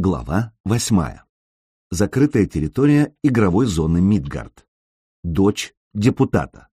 Глава восьмая. Закрытая территория игровой зоны Мидгард. Дочь депутата.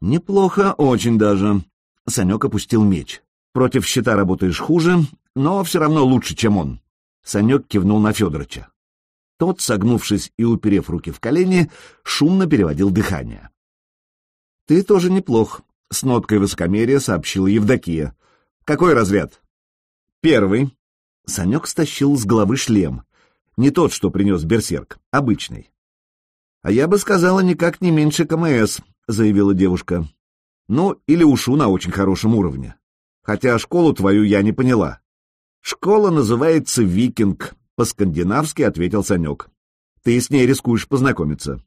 Неплохо, очень даже. Санек опустил меч. Против щита работаешь хуже, но все равно лучше, чем он. Санек кивнул на Федорыча. Тот, согнувшись и уперев руки в колени, шумно переводил дыхание. — Ты тоже неплох, — с ноткой высокомерия сообщила Евдокия. — Какой разряд? — Первый. Санек стащил с головы шлем. Не тот, что принес берсерк, обычный. — А я бы сказала, никак не меньше КМС, — заявила девушка. — Ну, или ушу на очень хорошем уровне. Хотя школу твою я не поняла. Школа называется «Викинг», — по-скандинавски ответил Санек. Ты с ней рискуешь познакомиться.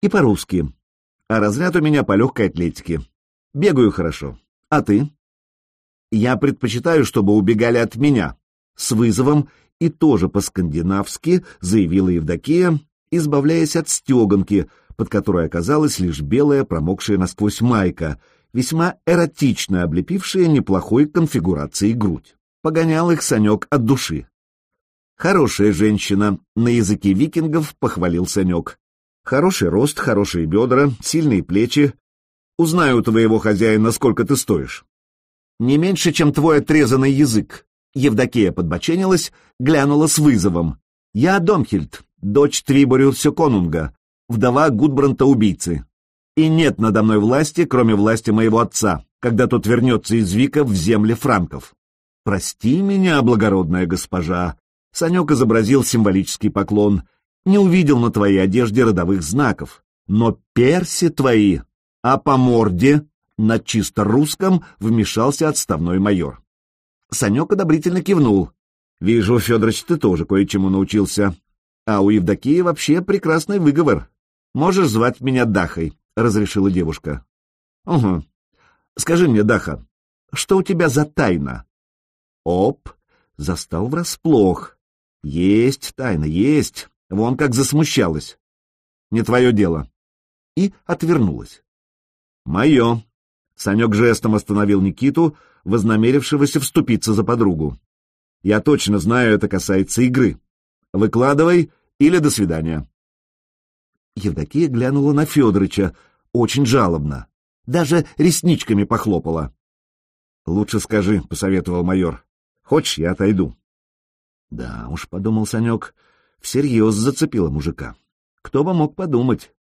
И по-русски. А разряд у меня по легкой атлетике. Бегаю хорошо. А ты? Я предпочитаю, чтобы убегали от меня. С вызовом и тоже по-скандинавски заявила Евдокия, избавляясь от стеганки, под которой оказалась лишь белая промокшая насквозь майка, весьма эротично облепившая неплохой конфигурацией грудь. Погонял их Санек от души. Хорошая женщина, на языке викингов похвалил Санек. Хороший рост, хорошие бедра, сильные плечи. Узнаю у твоего хозяина, сколько ты стоишь. Не меньше, чем твой отрезанный язык. Евдокия подбоченилась, глянула с вызовом. Я Домхильд, дочь Трибориуса Конунга, вдова Гудбранта-убийцы. И нет надо мной власти, кроме власти моего отца, когда тот вернется из Вика в земли франков. «Прости меня, благородная госпожа!» Санек изобразил символический поклон. «Не увидел на твоей одежде родовых знаков, но перси твои, а по морде...» На чисто русском вмешался отставной майор. Санек одобрительно кивнул. «Вижу, Федорович, ты тоже кое-чему научился. А у Евдокии вообще прекрасный выговор. Можешь звать меня Дахой», — разрешила девушка. «Угу. Скажи мне, Даха, что у тебя за тайна?» Оп, застал врасплох. Есть тайна, есть. Вон как засмущалась. Не твое дело. И отвернулась. Мое. Санек жестом остановил Никиту, вознамерившегося вступиться за подругу. Я точно знаю, это касается игры. Выкладывай или до свидания. Евдокия глянула на Федорыча, очень жалобно. Даже ресничками похлопала. — Лучше скажи, — посоветовал майор. Хочешь, я отойду? Да уж, — подумал Санек, — всерьез зацепила мужика. Кто бы мог подумать?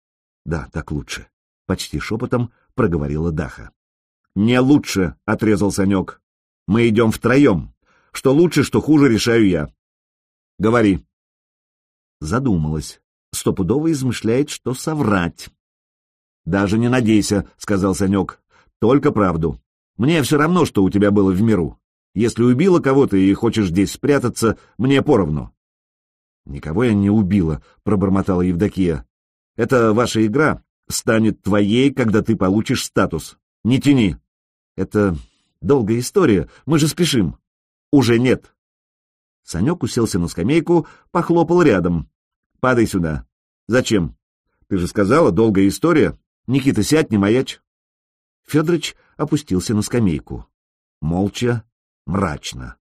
Да, так лучше. Почти шепотом проговорила Даха. Не лучше, — отрезал Санек. Мы идем втроем. Что лучше, что хуже, решаю я. Говори. Задумалась. Стопудово измышляет, что соврать. «Даже не надейся», — сказал Санек. «Только правду. Мне все равно, что у тебя было в миру. Если убила кого-то и хочешь здесь спрятаться, мне поровну. — Никого я не убила, — пробормотала Евдокия. — Это ваша игра станет твоей, когда ты получишь статус. Не тяни. Это долгая история, мы же спешим. Уже нет. Санек уселся на скамейку, похлопал рядом. — Падай сюда. — Зачем? Ты же сказала, долгая история. Никита, сядь, не маячь. Федорович опустился на скамейку. Молча мрачно.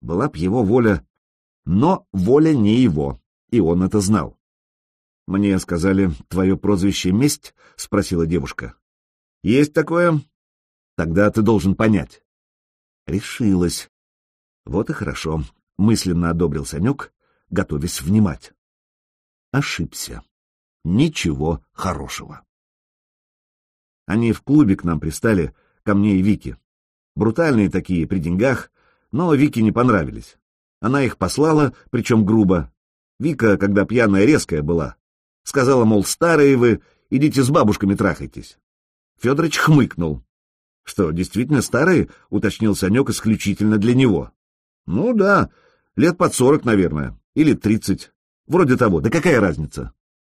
Была б его воля, но воля не его, и он это знал. «Мне сказали, твое прозвище «Месть»?» — спросила девушка. «Есть такое?» «Тогда ты должен понять». Решилась. Вот и хорошо, — мысленно одобрил Санек, готовясь внимать. Ошибся. Ничего хорошего. Они в клубе к нам пристали, ко мне и Вике. Брутальные такие, при деньгах, но Вике не понравились. Она их послала, причем грубо. Вика, когда пьяная резкая была, сказала, мол, старые вы, идите с бабушками трахайтесь. Федорович хмыкнул. Что, действительно старые? — уточнил Санек исключительно для него. Ну да, лет под сорок, наверное, или тридцать. Вроде того, да какая разница?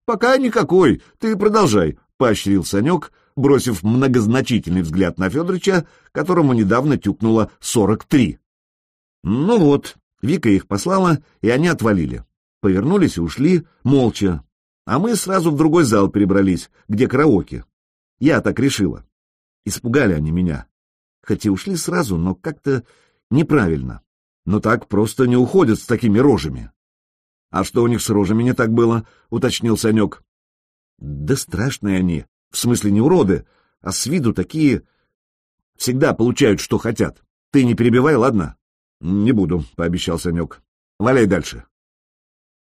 Пока никакой, ты продолжай, — поощрил Санек, бросив многозначительный взгляд на Федоровича, которому недавно тюкнуло сорок три. Ну вот, Вика их послала, и они отвалили. Повернулись и ушли, молча. А мы сразу в другой зал перебрались, где караоке. Я так решила. Испугали они меня. Хотя ушли сразу, но как-то неправильно. Но так просто не уходят с такими рожами. — А что у них с рожами не так было? — уточнил Санек. — Да страшные они. В смысле не уроды, а с виду такие... Всегда получают, что хотят. Ты не перебивай, ладно? — Не буду, — пообещал Санек. — Валяй дальше.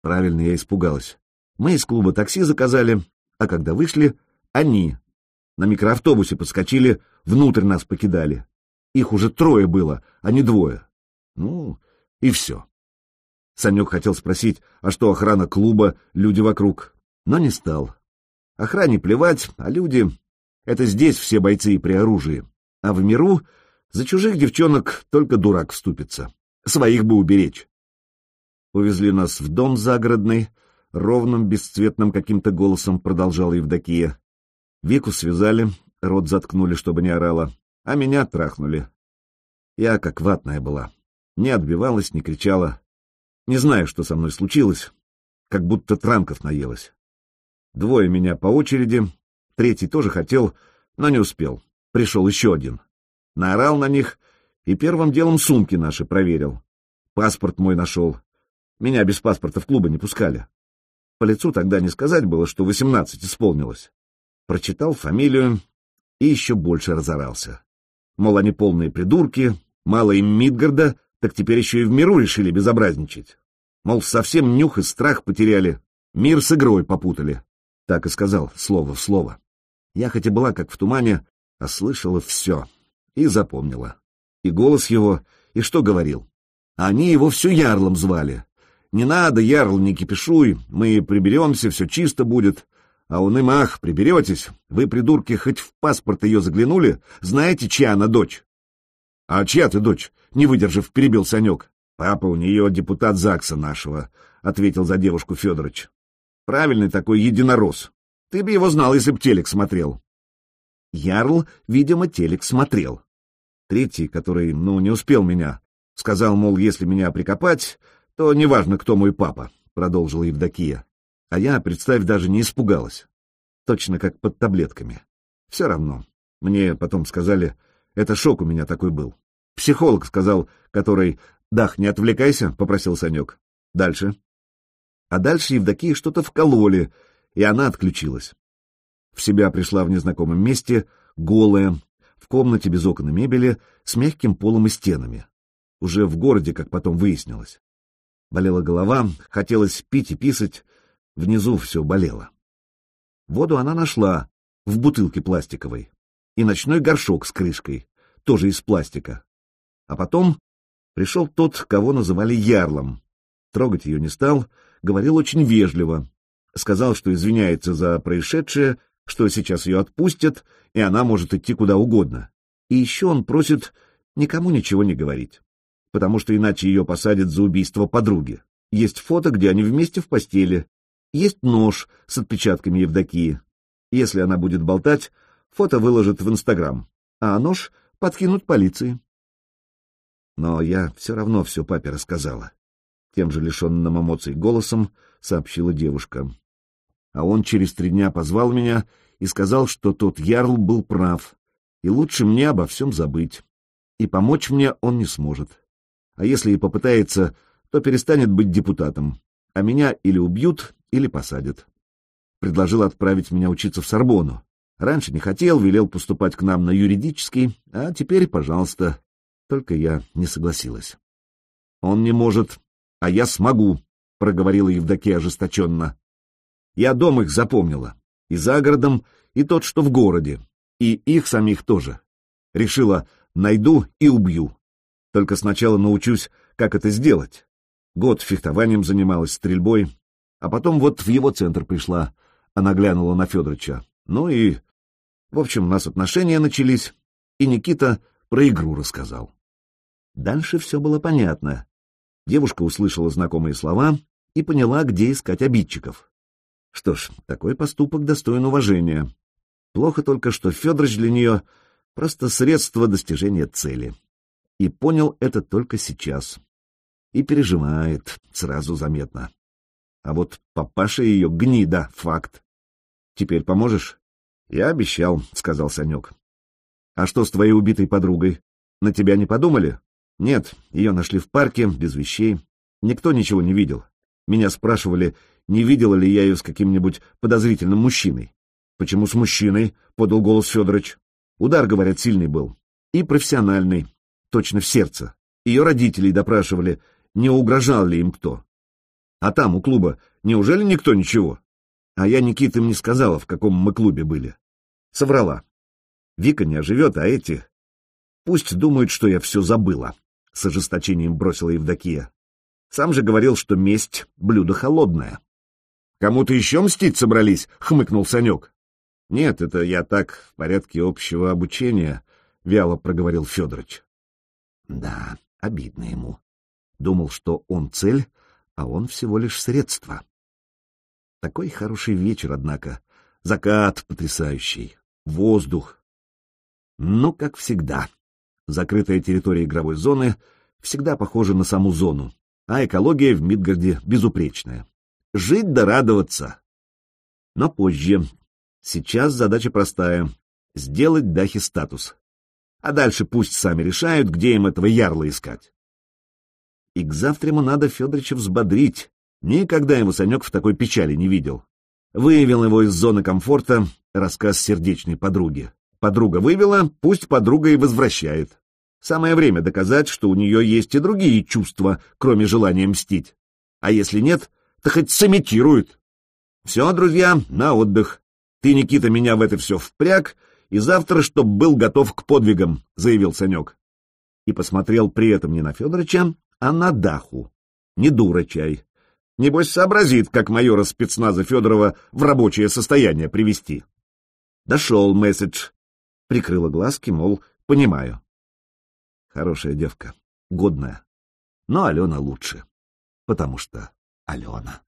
Правильно, я испугалась. Мы из клуба такси заказали, а когда вышли, они на микроавтобусе подскочили, внутрь нас покидали. Их уже трое было, а не двое. Ну, и все. Санек хотел спросить, а что охрана клуба, люди вокруг, но не стал. Охране плевать, а люди — это здесь все бойцы и при оружии. А в миру за чужих девчонок только дурак вступится. Своих бы уберечь. Увезли нас в дом загородный, ровным, бесцветным каким-то голосом продолжала Евдокия. Вику связали, рот заткнули, чтобы не орала, а меня трахнули. Я как ватная была. Не отбивалась, не кричала. Не знаю, что со мной случилось, как будто транков наелась. Двое меня по очереди, третий тоже хотел, но не успел. Пришел еще один. Наорал на них и первым делом сумки наши проверил. Паспорт мой нашел. Меня без паспорта в клубы не пускали. По лицу тогда не сказать было, что восемнадцать исполнилось. Прочитал фамилию и еще больше разорался. Мол, они полные придурки, мало им Мидгарда, так теперь еще и в миру решили безобразничать. Мол, совсем нюх и страх потеряли, мир с игрой попутали. Так и сказал, слово в слово. Я хоть и была как в тумане, а слышала все и запомнила. И голос его, и что говорил. Они его все ярлом звали, не надо, ярл, не кипишуй, мы приберемся, все чисто будет. А он им, ах, приберетесь, вы, придурки, хоть в паспорт ее заглянули, знаете, чья она дочь? — А чья ты дочь? — не выдержав, перебил Санек. — Папа у нее депутат ЗАГСа нашего, — ответил за девушку Федорович. — Правильный такой единорос. Ты бы его знал, если б телек смотрел. Ярл, видимо, телек смотрел. Третий, который, ну, не успел меня, сказал, мол, если меня прикопать, то неважно, кто мой папа, — продолжила Евдокия. А я, представь, даже не испугалась. Точно как под таблетками. Все равно. Мне потом сказали, это шок у меня такой был. Психолог сказал, который... «Дах, не отвлекайся», — попросил Санек. Дальше. А дальше Евдокия что-то вкололи, и она отключилась. В себя пришла в незнакомом месте, голая, в комнате без окон и мебели, с мягким полом и стенами. Уже в городе, как потом выяснилось. Болела голова, хотелось пить и писать, внизу все болело. Воду она нашла в бутылке пластиковой и ночной горшок с крышкой, тоже из пластика. А потом пришел тот, кого называли Ярлом. Трогать ее не стал, говорил очень вежливо. Сказал, что извиняется за происшедшее, что сейчас ее отпустят, и она может идти куда угодно. И еще он просит никому ничего не говорить потому что иначе ее посадят за убийство подруги. Есть фото, где они вместе в постели. Есть нож с отпечатками Евдокии. Если она будет болтать, фото выложат в Инстаграм, а нож подкинут полиции. Но я все равно все папе рассказала. Тем же лишенным эмоций голосом сообщила девушка. А он через три дня позвал меня и сказал, что тот ярл был прав, и лучше мне обо всем забыть. И помочь мне он не сможет а если и попытается, то перестанет быть депутатом, а меня или убьют, или посадят. Предложил отправить меня учиться в Сорбону. Раньше не хотел, велел поступать к нам на юридический, а теперь, пожалуйста. Только я не согласилась. Он не может, а я смогу, — проговорила Евдокия ожесточенно. Я дом их запомнила, и за городом, и тот, что в городе, и их самих тоже. Решила, найду и убью. Только сначала научусь, как это сделать. Год фехтованием занималась, стрельбой, а потом вот в его центр пришла. Она глянула на Федоровича. Ну и... В общем, у нас отношения начались, и Никита про игру рассказал. Дальше все было понятно. Девушка услышала знакомые слова и поняла, где искать обидчиков. Что ж, такой поступок достоин уважения. Плохо только, что Федорович для нее просто средство достижения цели и понял это только сейчас. И переживает, сразу заметно. А вот папаша ее гнида, факт. Теперь поможешь? Я обещал, — сказал Санек. А что с твоей убитой подругой? На тебя не подумали? Нет, ее нашли в парке, без вещей. Никто ничего не видел. Меня спрашивали, не видела ли я ее с каким-нибудь подозрительным мужчиной. Почему с мужчиной? — подал голос Федорович. Удар, говорят, сильный был. И профессиональный. Точно в сердце. Ее родителей допрашивали, не угрожал ли им кто. А там, у клуба, неужели никто ничего? А я Никитам не сказала, в каком мы клубе были. Соврала. Вика не оживет, а эти... Пусть думают, что я все забыла, — с ожесточением бросила Евдокия. Сам же говорил, что месть — блюдо холодное. — Кому-то еще мстить собрались? — хмыкнул Санек. — Нет, это я так, в порядке общего обучения, — вяло проговорил Федорович. Да, обидно ему. Думал, что он цель, а он всего лишь средство. Такой хороший вечер, однако. Закат потрясающий, воздух. Ну, как всегда. Закрытая территория игровой зоны всегда похожа на саму зону, а экология в Мидгарде безупречная. Жить да радоваться. Но позже. Сейчас задача простая — сделать Дахи статус. А дальше пусть сами решают, где им этого ярла искать. И к завтраму надо Федоровича взбодрить. Никогда ему Санек в такой печали не видел. Вывел его из зоны комфорта рассказ сердечной подруги. Подруга вывела, пусть подруга и возвращает. Самое время доказать, что у нее есть и другие чувства, кроме желания мстить. А если нет, то хоть сымитирует. Все, друзья, на отдых. Ты, Никита, меня в это все впряг, и завтра, чтоб был готов к подвигам, — заявил Санек. И посмотрел при этом не на Федоровича, а на Даху. Не дура чай. Небось, сообразит, как майора спецназа Федорова в рабочее состояние привести. Дошел месседж. Прикрыла глазки, мол, понимаю. Хорошая девка, годная. Но Алена лучше, потому что Алена.